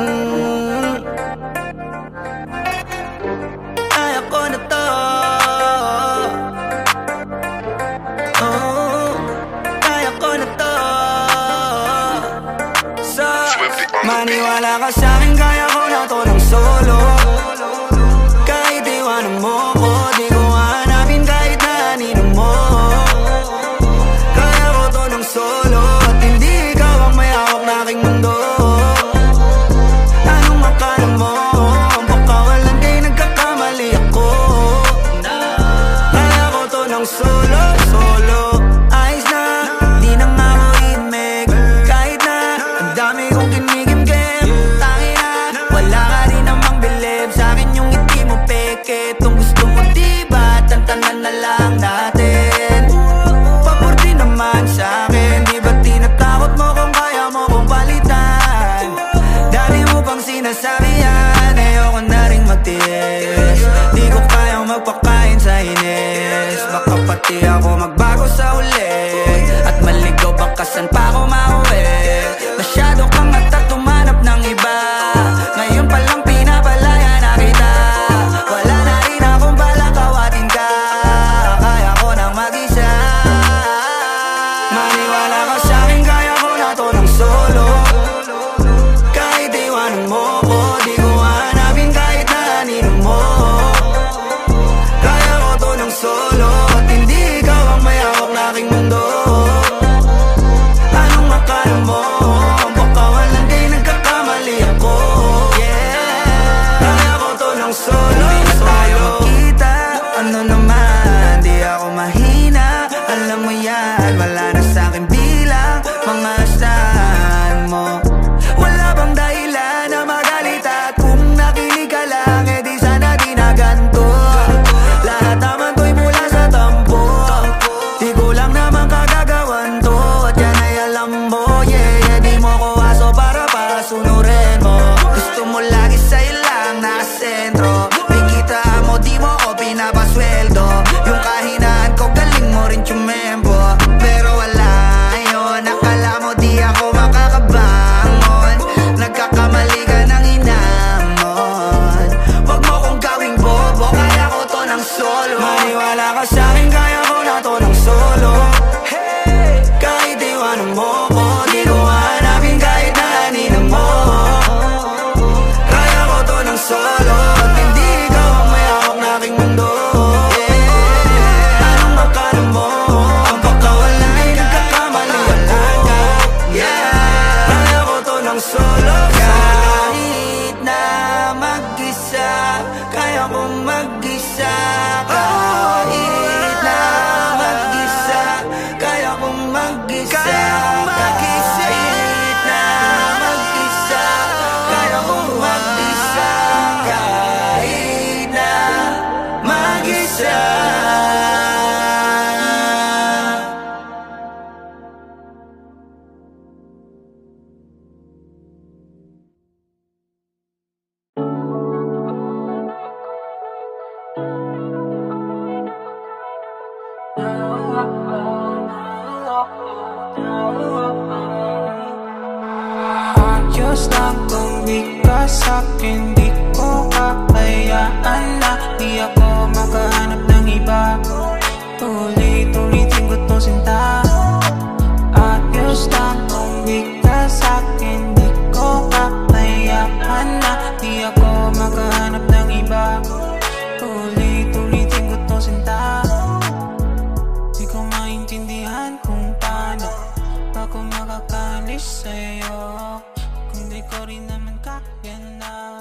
mm. To oh. Kaya to Maniwala ka sa'kin, kaya ko na to Nakakapati ako magbago sa uli. como la Ayos lang kung di ka sa'kin 주세요. 궁들거리 나면 가게 나.